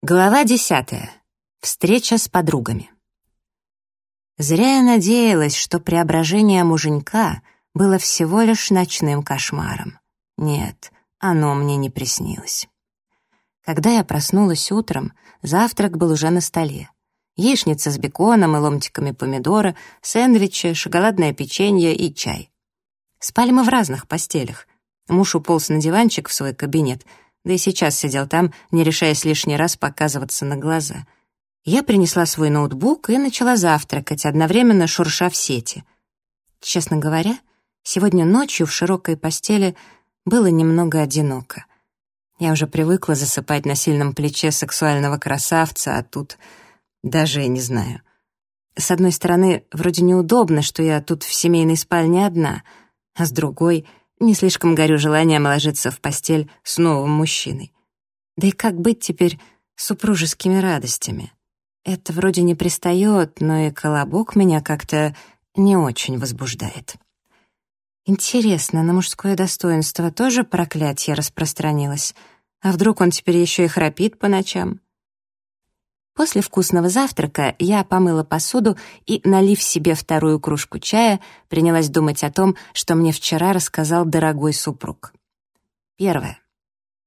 Глава десятая. Встреча с подругами. Зря я надеялась, что преображение муженька было всего лишь ночным кошмаром. Нет, оно мне не приснилось. Когда я проснулась утром, завтрак был уже на столе. Яичница с беконом и ломтиками помидора, сэндвичи, шоколадное печенье и чай. Спали мы в разных постелях. Муж уполз на диванчик в свой кабинет — да и сейчас сидел там, не решаясь лишний раз показываться на глаза. Я принесла свой ноутбук и начала завтракать, одновременно шурша в сети. Честно говоря, сегодня ночью в широкой постели было немного одиноко. Я уже привыкла засыпать на сильном плече сексуального красавца, а тут даже не знаю. С одной стороны, вроде неудобно, что я тут в семейной спальне одна, а с другой — не слишком горю желанием ложиться в постель с новым мужчиной. Да и как быть теперь супружескими радостями? Это вроде не пристает, но и колобок меня как-то не очень возбуждает. Интересно, на мужское достоинство тоже проклятие распространилось? А вдруг он теперь еще и храпит по ночам? После вкусного завтрака я помыла посуду и, налив себе вторую кружку чая, принялась думать о том, что мне вчера рассказал дорогой супруг. Первое.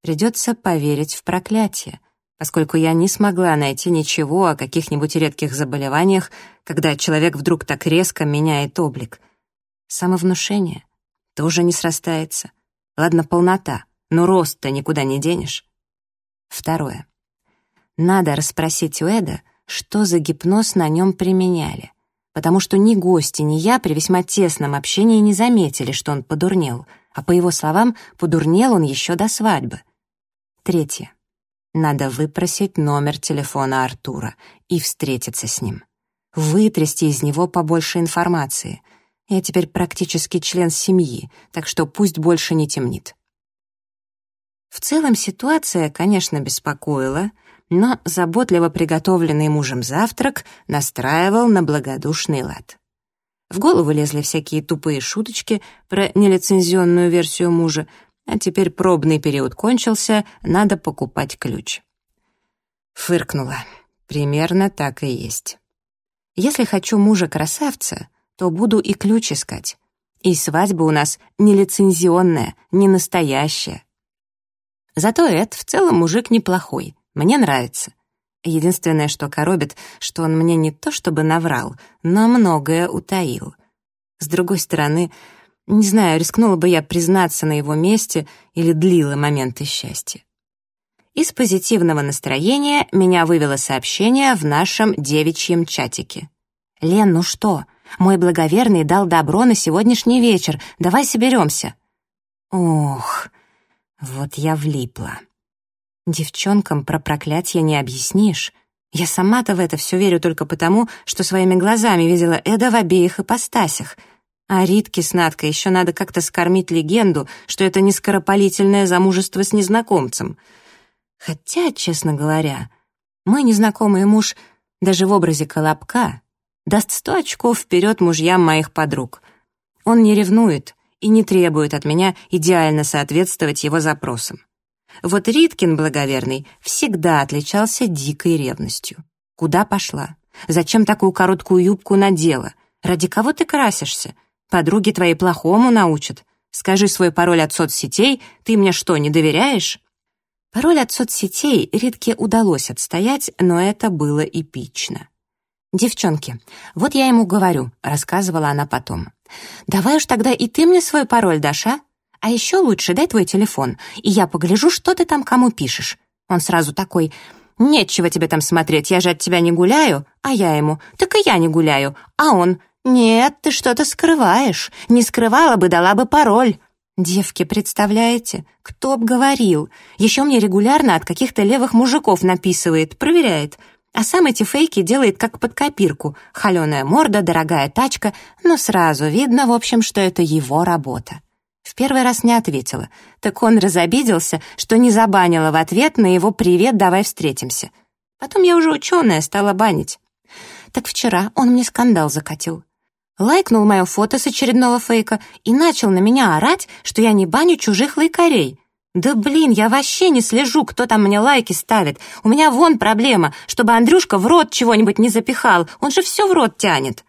Придется поверить в проклятие, поскольку я не смогла найти ничего о каких-нибудь редких заболеваниях, когда человек вдруг так резко меняет облик. Самовнушение тоже не срастается. Ладно, полнота, но рост-то никуда не денешь. Второе. Надо расспросить у Эда, что за гипноз на нем применяли, потому что ни гости, ни я при весьма тесном общении не заметили, что он подурнел, а по его словам, подурнел он еще до свадьбы. Третье. Надо выпросить номер телефона Артура и встретиться с ним. Вытрясти из него побольше информации. Я теперь практически член семьи, так что пусть больше не темнит. В целом ситуация, конечно, беспокоила, но заботливо приготовленный мужем завтрак настраивал на благодушный лад. В голову лезли всякие тупые шуточки про нелицензионную версию мужа, а теперь пробный период кончился, надо покупать ключ. Фыркнула. Примерно так и есть. Если хочу мужа-красавца, то буду и ключ искать. И свадьба у нас нелицензионная, не настоящая. Зато Эд в целом мужик неплохой — мне нравится. Единственное, что коробит, что он мне не то чтобы наврал, но многое утаил. С другой стороны, не знаю, рискнула бы я признаться на его месте или длила моменты счастья. Из позитивного настроения меня вывело сообщение в нашем девичьем чатике. «Лен, ну что? Мой благоверный дал добро на сегодняшний вечер. Давай соберемся». Ох, вот я влипла. Девчонкам про проклятие не объяснишь. Я сама-то в это все верю только потому, что своими глазами видела Эда в обеих ипостасях. А Ритке с Надкой еще надо как-то скормить легенду, что это не скоропалительное замужество с незнакомцем. Хотя, честно говоря, мой незнакомый муж даже в образе Колобка даст сто очков вперед мужьям моих подруг. Он не ревнует и не требует от меня идеально соответствовать его запросам. Вот Риткин благоверный всегда отличался дикой ревностью. Куда пошла? Зачем такую короткую юбку надела? Ради кого ты красишься? Подруги твои плохому научат. Скажи свой пароль от соцсетей, ты мне что, не доверяешь? Пароль от соцсетей Ритке удалось отстоять, но это было эпично. «Девчонки, вот я ему говорю», — рассказывала она потом. «Давай уж тогда и ты мне свой пароль дашь, а? А еще лучше дай твой телефон, и я погляжу, что ты там кому пишешь». Он сразу такой, «Нечего тебе там смотреть, я же от тебя не гуляю». А я ему, «Так и я не гуляю». А он, «Нет, ты что-то скрываешь. Не скрывала бы, дала бы пароль». Девки, представляете? Кто б говорил? Еще мне регулярно от каких-то левых мужиков написывает, проверяет. А сам эти фейки делает как под копирку. Холеная морда, дорогая тачка, но сразу видно, в общем, что это его работа. В первый раз не ответила. Так он разобиделся, что не забанила в ответ на его «привет, давай встретимся». Потом я уже ученая, стала банить. Так вчера он мне скандал закатил. Лайкнул мое фото с очередного фейка и начал на меня орать, что я не баню чужих лайкарей. «Да блин, я вообще не слежу, кто там мне лайки ставит. У меня вон проблема, чтобы Андрюшка в рот чего-нибудь не запихал. Он же все в рот тянет».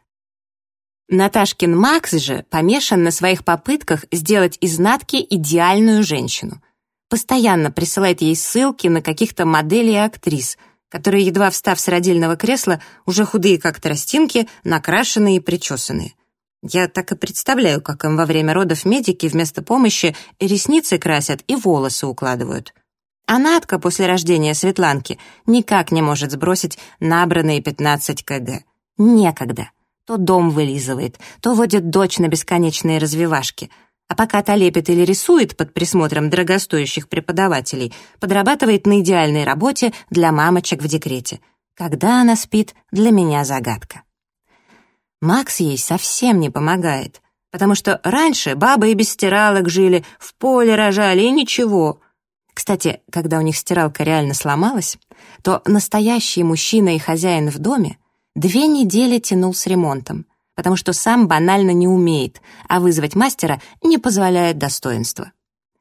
Наташкин Макс же помешан на своих попытках сделать из Натки идеальную женщину. Постоянно присылает ей ссылки на каких-то моделей и актрис, которые, едва встав с родильного кресла, уже худые как тростинки, накрашенные и причесанные. Я так и представляю, как им во время родов медики вместо помощи ресницы красят и волосы укладывают. А Надка после рождения Светланки никак не может сбросить набранные 15 кг. Некогда. То дом вылизывает, то водит дочь на бесконечные развивашки. А пока та лепит или рисует под присмотром дорогостоящих преподавателей, подрабатывает на идеальной работе для мамочек в декрете. Когда она спит, для меня загадка. Макс ей совсем не помогает, потому что раньше бабы и без стиралок жили, в поле рожали и ничего. Кстати, когда у них стиралка реально сломалась, то настоящий мужчина и хозяин в доме две недели тянул с ремонтом, потому что сам банально не умеет, а вызвать мастера не позволяет достоинство.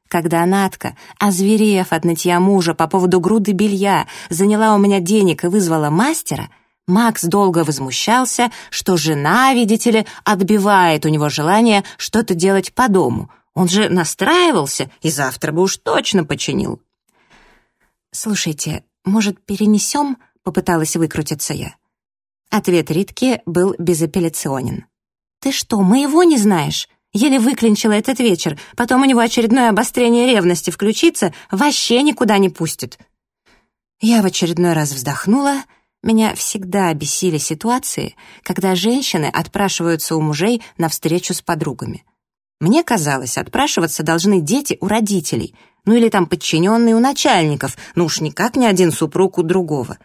Когда Натка, озверев от нытья мужа по поводу груды белья, заняла у меня денег и вызвала мастера — Макс долго возмущался, что жена, видите ли, отбивает у него желание что-то делать по дому. Он же настраивался и завтра бы уж точно починил. «Слушайте, может, перенесем?» — попыталась выкрутиться я. Ответ Ритки был безапелляционен. «Ты что, моего не знаешь?» Еле выклинчила этот вечер, потом у него очередное обострение ревности включится, вообще никуда не пустит. Я в очередной раз вздохнула — меня всегда бесили ситуации, когда женщины отпрашиваются у мужей на встречу с подругами. Мне казалось, отпрашиваться должны дети у родителей, ну или там подчиненные у начальников, ну уж никак не один супруг у другого.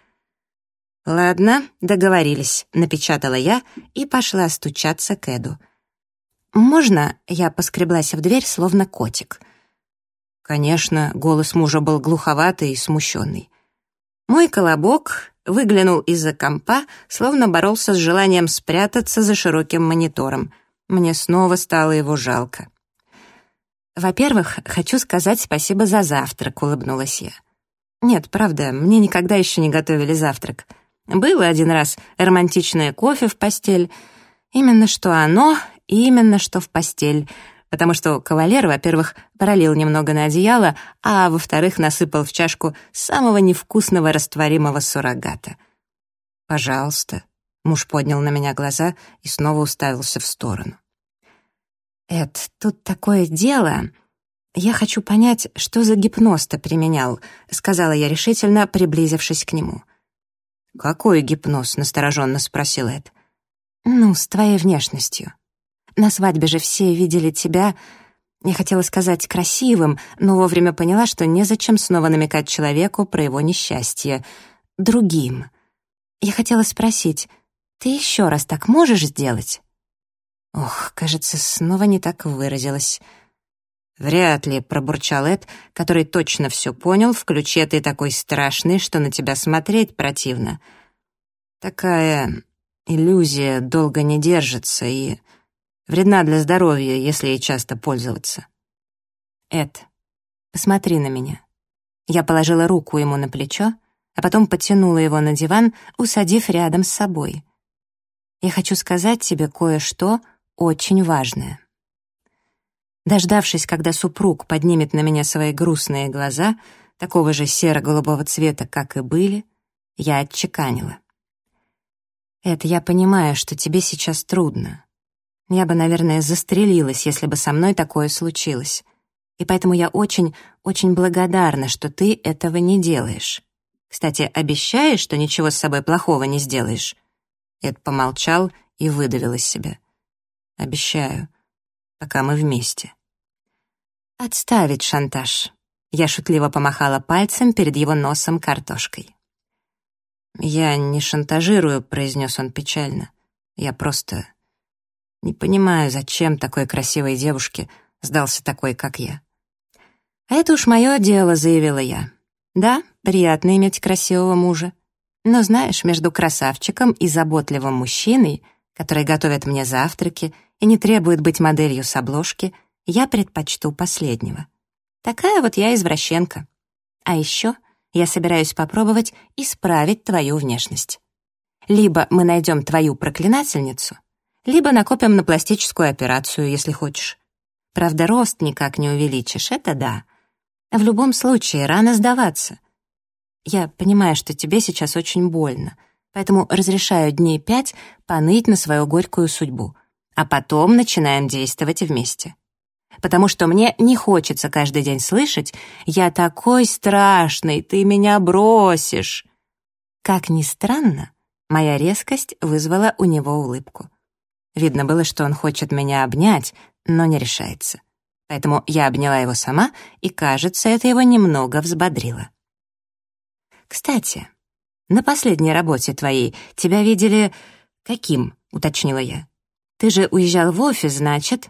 «Ладно, договорились», — напечатала я и пошла стучаться к Эду. «Можно?» — я поскреблась в дверь, словно котик. Конечно, голос мужа был глуховатый и смущенный. Мой колобок выглянул из-за компа, словно боролся с желанием спрятаться за широким монитором. Мне снова стало его жалко. «Во-первых, хочу сказать спасибо за завтрак», — улыбнулась я. «Нет, правда, мне никогда еще не готовили завтрак. Было один раз романтичное кофе в постель. Именно что оно, именно что в постель потому что кавалер, во-первых, пролил немного на одеяло, а во-вторых, насыпал в чашку самого невкусного растворимого суррогата. «Пожалуйста», — муж поднял на меня глаза и снова уставился в сторону. «Эд, тут такое дело. Я хочу понять, что за гипноз ты применял», — сказала я решительно, приблизившись к нему. «Какой гипноз?» — настороженно спросил Эд. «Ну, с твоей внешностью». На свадьбе же все видели тебя, я хотела сказать красивым, но вовремя поняла, что незачем снова намекать человеку про его несчастье. Другим. Я хотела спросить, ты еще раз так можешь сделать? Ох, кажется, снова не так выразилась. «Вряд ли», — пробурчал Эд, который точно все понял, в ключе ты такой страшный, что на тебя смотреть противно. Такая иллюзия долго не держится и вредна для здоровья, если ей часто пользоваться. Эд, посмотри на меня. Я положила руку ему на плечо, а потом потянула его на диван, усадив рядом с собой. Я хочу сказать тебе кое-что очень важное. Дождавшись, когда супруг поднимет на меня свои грустные глаза, такого же серо-голубого цвета, как и были, я отчеканила. «Это я понимаю, что тебе сейчас трудно. Я бы, наверное, застрелилась, если бы со мной такое случилось. И поэтому я очень, очень благодарна, что ты этого не делаешь. Кстати, обещаешь, что ничего с собой плохого не сделаешь?» Эд помолчал и выдавил из себя. «Обещаю, пока мы вместе». «Отставить шантаж». Я шутливо помахала пальцем перед его носом картошкой. «Я не шантажирую», — произнес он печально. «Я просто не понимаю, зачем такой красивой девушке сдался такой, как я. «А это уж мое дело», — заявила я. «Да, приятно иметь красивого мужа. Но знаешь, между красавчиком и заботливым мужчиной, который готовит мне завтраки и не требует быть моделью с обложки, я предпочту последнего. Такая вот я извращенка. А еще я собираюсь попробовать исправить твою внешность. Либо мы найдем твою проклинательницу, либо накопим на пластическую операцию, если хочешь. Правда, рост никак не увеличишь, это да. В любом случае, рано сдаваться. Я понимаю, что тебе сейчас очень больно, поэтому разрешаю дней пять поныть на свою горькую судьбу, а потом начинаем действовать вместе потому что мне не хочется каждый день слышать «Я такой страшный, ты меня бросишь». Как ни странно, моя резкость вызвала у него улыбку. Видно было, что он хочет меня обнять, но не решается. Поэтому я обняла его сама, и, кажется, это его немного взбодрило. «Кстати, на последней работе твоей тебя видели... каким?» — уточнила я. «Ты же уезжал в офис, значит?»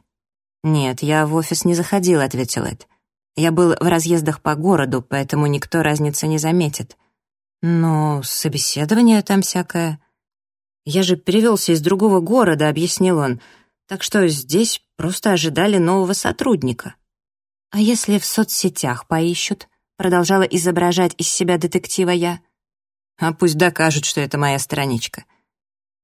«Нет, я в офис не заходил», — ответил Эд. «Я был в разъездах по городу, поэтому никто разницы не заметит. Но собеседование там всякое...» «Я же перевелся из другого города», — объяснил он. «Так что здесь просто ожидали нового сотрудника». «А если в соцсетях поищут?» — продолжала изображать из себя детектива я. «А пусть докажут, что это моя страничка».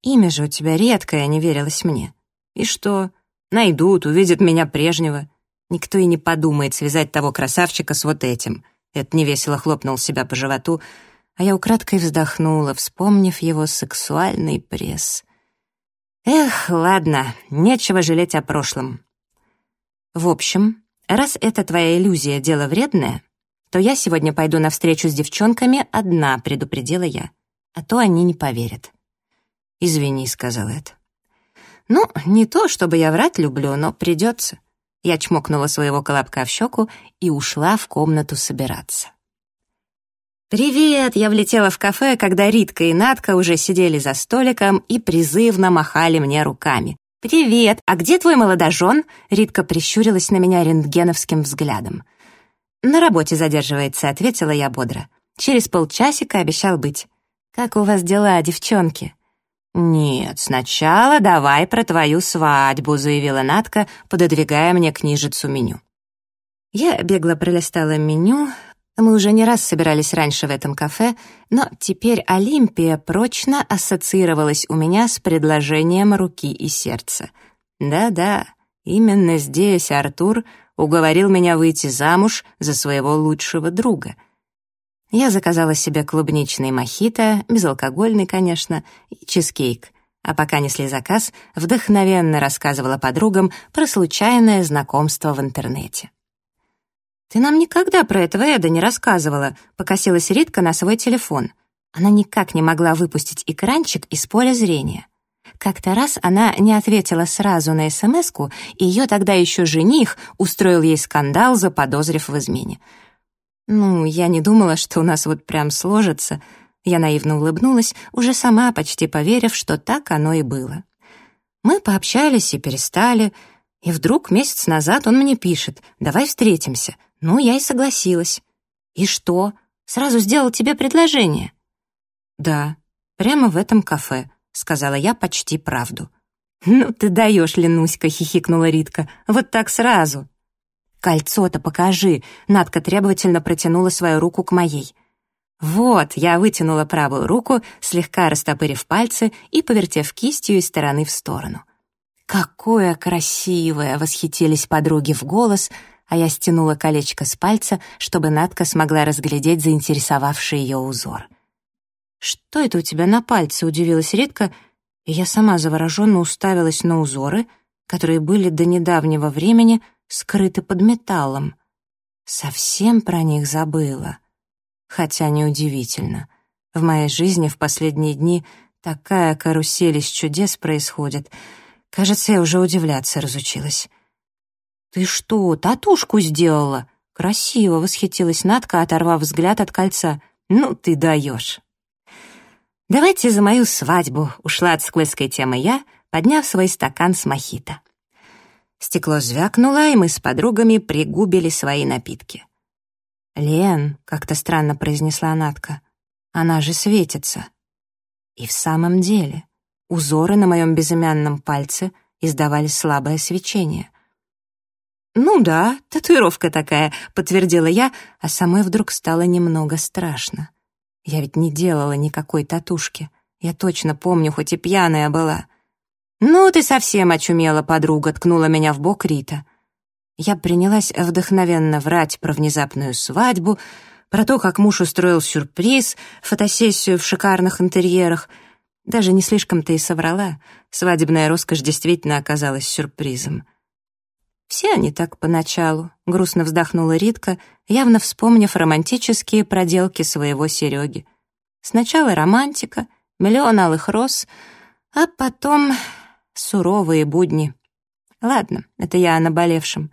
«Имя же у тебя редкое», — не верилось мне. «И что?» Найдут, увидят меня прежнего. Никто и не подумает связать того красавчика с вот этим. Эд невесело хлопнул себя по животу, а я украдкой вздохнула, вспомнив его сексуальный пресс. Эх, ладно, нечего жалеть о прошлом. В общем, раз это твоя иллюзия дело вредное, то я сегодня пойду на встречу с девчонками одна, предупредила я. А то они не поверят. «Извини», — сказал Эд. «Ну, не то, чтобы я врать люблю, но придется». Я чмокнула своего колобка в щеку и ушла в комнату собираться. «Привет!» Я влетела в кафе, когда Ритка и Натка уже сидели за столиком и призывно махали мне руками. «Привет! А где твой молодожен?» Ритка прищурилась на меня рентгеновским взглядом. «На работе задерживается», — ответила я бодро. «Через полчасика обещал быть». «Как у вас дела, девчонки?» «Нет, сначала давай про твою свадьбу», — заявила Натка, пододвигая мне книжицу меню. Я бегло пролистала меню. Мы уже не раз собирались раньше в этом кафе, но теперь Олимпия прочно ассоциировалась у меня с предложением руки и сердца. Да-да, именно здесь Артур уговорил меня выйти замуж за своего лучшего друга — я заказала себе клубничный мохито, безалкогольный, конечно, и чизкейк. А пока несли заказ, вдохновенно рассказывала подругам про случайное знакомство в интернете. «Ты нам никогда про этого Эда не рассказывала», — покосилась Ритка на свой телефон. Она никак не могла выпустить экранчик из поля зрения. Как-то раз она не ответила сразу на смс и ее тогда еще жених устроил ей скандал, заподозрив в измене. Ну, я не думала, что у нас вот прям сложится. Я наивно улыбнулась, уже сама почти поверив, что так оно и было. Мы пообщались и перестали, и вдруг месяц назад он мне пишет «давай встретимся». Ну, я и согласилась. «И что? Сразу сделал тебе предложение?» «Да, прямо в этом кафе», — сказала я почти правду. «Ну ты даешь, Ленуська», — хихикнула Ритка. «Вот так сразу». «Кольцо-то покажи!» Надка требовательно протянула свою руку к моей. «Вот!» Я вытянула правую руку, слегка растопырив пальцы и повертев кистью из стороны в сторону. «Какое красивое!» — восхитились подруги в голос, а я стянула колечко с пальца, чтобы Надка смогла разглядеть заинтересовавший ее узор. «Что это у тебя на пальце?» — удивилась Редка, и я сама завороженно уставилась на узоры, которые были до недавнего времени скрыты под металлом. Совсем про них забыла. Хотя неудивительно. В моей жизни в последние дни такая карусель из чудес происходит. Кажется, я уже удивляться разучилась. «Ты что, татушку сделала?» «Красиво!» — восхитилась Надка, оторвав взгляд от кольца. «Ну ты даешь!» «Давайте за мою свадьбу!» — ушла от скользкой темы я, подняв свой стакан с мохито. Стекло звякнуло, и мы с подругами пригубили свои напитки. «Лен», — как-то странно произнесла Натка, — «она же светится». И в самом деле узоры на моем безымянном пальце издавали слабое свечение. «Ну да, татуировка такая», — подтвердила я, а самой вдруг стало немного страшно. Я ведь не делала никакой татушки. Я точно помню, хоть и пьяная была. «Ну, ты совсем очумела, подруга», — ткнула меня в бок Рита. Я принялась вдохновенно врать про внезапную свадьбу, про то, как муж устроил сюрприз, фотосессию в шикарных интерьерах. Даже не слишком-то и соврала. Свадебная роскошь действительно оказалась сюрпризом. Все они так поначалу, грустно вздохнула Ритка, явно вспомнив романтические проделки своего Сереги. Сначала романтика, миллион алых роз, а потом суровые будни. Ладно, это я о наболевшем.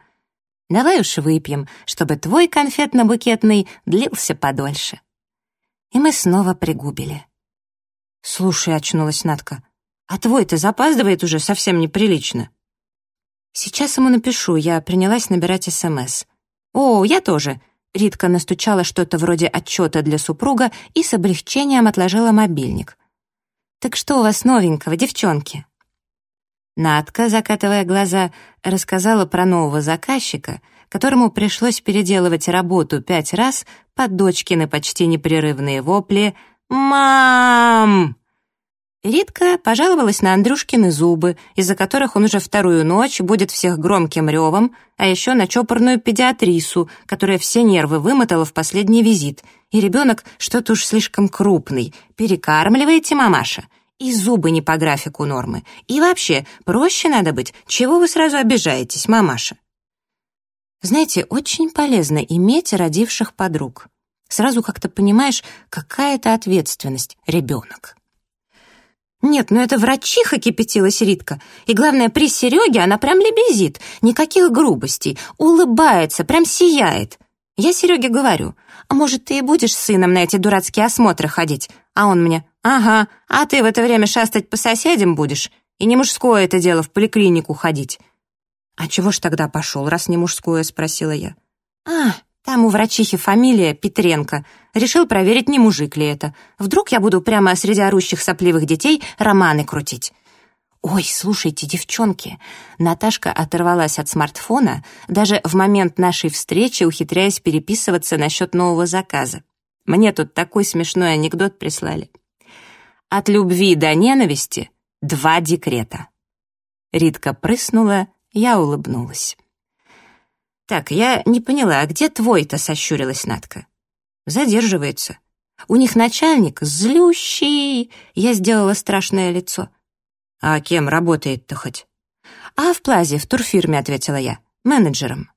Давай уж выпьем, чтобы твой конфетно-букетный длился подольше. И мы снова пригубили. «Слушай», — очнулась Натка, — «а твой-то запаздывает уже совсем неприлично». «Сейчас ему напишу, я принялась набирать СМС». «О, я тоже». Ритка настучала что-то вроде отчета для супруга и с облегчением отложила мобильник. «Так что у вас новенького, девчонки?» Надка, закатывая глаза, рассказала про нового заказчика, которому пришлось переделывать работу пять раз под дочкины почти непрерывные вопли «Мам!». Ритка пожаловалась на Андрюшкины зубы, из-за которых он уже вторую ночь будет всех громким ревом, а еще на чопорную педиатрису, которая все нервы вымотала в последний визит, и ребенок что-то уж слишком крупный. Перекармливаете, мамаша? И зубы не по графику нормы. И вообще, проще надо быть. Чего вы сразу обижаетесь, мамаша? Знаете, очень полезно иметь родивших подруг. Сразу как-то понимаешь, какая это ответственность, ребенок. «Нет, ну это врачиха кипятилась Ритка. И главное, при Сереге она прям лебезит. Никаких грубостей. Улыбается, прям сияет. Я Сереге говорю, а может, ты и будешь сыном на эти дурацкие осмотры ходить? А он мне, ага, а ты в это время шастать по соседям будешь? И не мужское это дело в поликлинику ходить. «А чего ж тогда пошел, раз не мужское?» — спросила я. «А, там у врачихи фамилия Петренко. Решил проверить, не мужик ли это. Вдруг я буду прямо среди орущих сопливых детей романы крутить. «Ой, слушайте, девчонки!» Наташка оторвалась от смартфона, даже в момент нашей встречи ухитряясь переписываться насчет нового заказа. Мне тут такой смешной анекдот прислали. От любви до ненависти два декрета. Ритка прыснула, я улыбнулась. «Так, я не поняла, а где твой-то?» — сощурилась Натка. «Задерживается. У них начальник злющий!» Я сделала страшное лицо. «А кем работает-то хоть?» «А в Плазе, в турфирме», — ответила я. «Менеджером».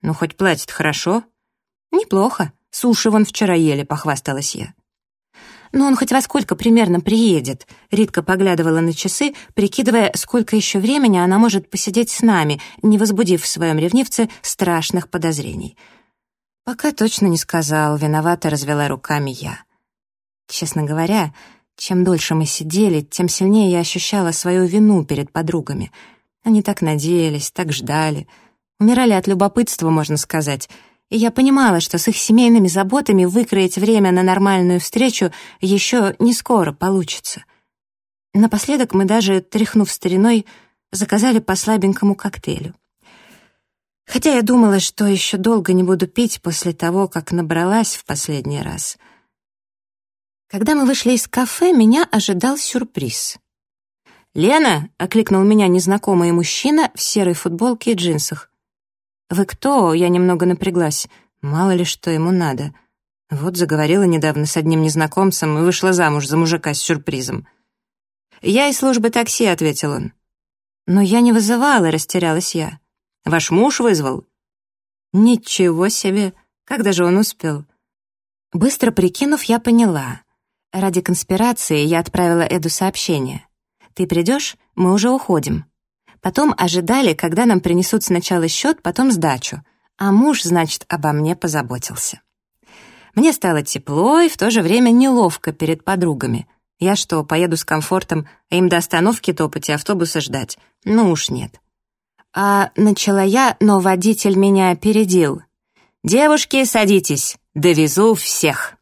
«Ну, хоть платит хорошо?» «Неплохо. Суши вон вчера ели», — похвасталась я. «Но он хоть во сколько примерно приедет?» Ритка поглядывала на часы, прикидывая, сколько еще времени она может посидеть с нами, не возбудив в своем ревнивце страшных подозрений. «Пока точно не сказал», — виновато развела руками я. Честно говоря, чем дольше мы сидели, тем сильнее я ощущала свою вину перед подругами. Они так надеялись, так ждали. Умирали от любопытства, можно сказать. Я понимала, что с их семейными заботами выкроить время на нормальную встречу еще не скоро получится. Напоследок мы даже, тряхнув стариной, заказали по слабенькому коктейлю. Хотя я думала, что еще долго не буду пить после того, как набралась в последний раз — когда мы вышли из кафе, меня ожидал сюрприз. «Лена!» — окликнул меня незнакомый мужчина в серой футболке и джинсах. «Вы кто?» — я немного напряглась. Мало ли, что ему надо. Вот заговорила недавно с одним незнакомцем и вышла замуж за мужика с сюрпризом. «Я из службы такси», — ответил он. «Но я не вызывала», — растерялась я. «Ваш муж вызвал?» «Ничего себе! Когда же он успел?» Быстро прикинув, я поняла. Ради конспирации я отправила Эду сообщение. «Ты придешь? Мы уже уходим». Потом ожидали, когда нам принесут сначала счет, потом сдачу. А муж, значит, обо мне позаботился. Мне стало тепло и в то же время неловко перед подругами. Я что, поеду с комфортом, а им до остановки топать и автобуса ждать? Ну уж нет. А начала я, но водитель меня опередил. «Девушки, садитесь, довезу всех».